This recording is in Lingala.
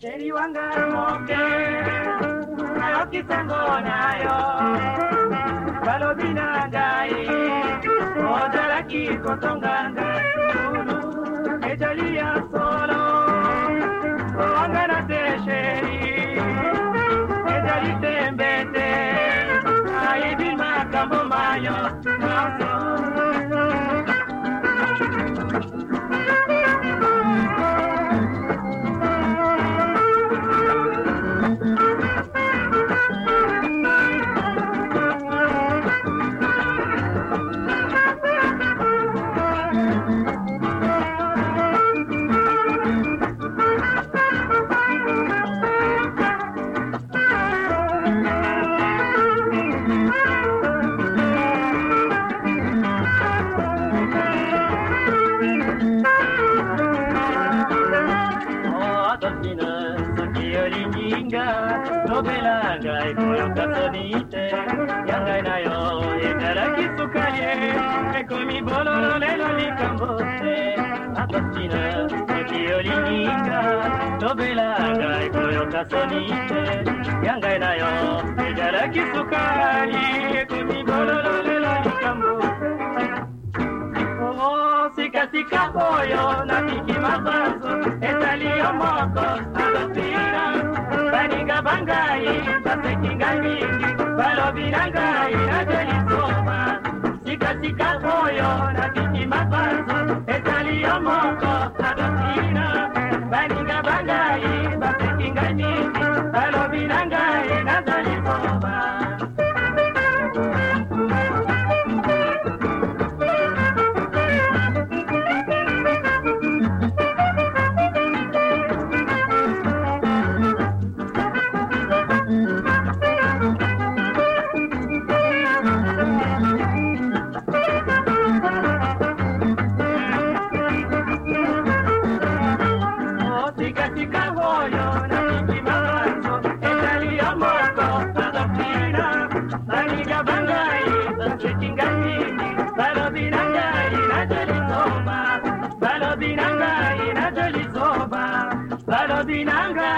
sheri wanga moke nayokisango nayo balobi na ngai ozalaki kotonga ngai kulu ezali ya solo owanga na te sheri ezali te mbete ayebi makambo mayo nyonso きな先より銀が扉が横よかとにいてやらいなよえからきつかへへこみぼろのれのにかんってあたしな先より銀が扉が横よかとにいてやらいなよえからきつかへこみぼろのれのにかんっておしかしかほよなびきまさ basekinga mingi balobinanga elate lisoma sikasika oyo na bitima pasu ezali yo moko na dokina baninga banga katika moyo na miji mawazo etali ya moko madafina aligabangai nachetingatini balobinangai najolisoma balobinangai najolisoma balobinangai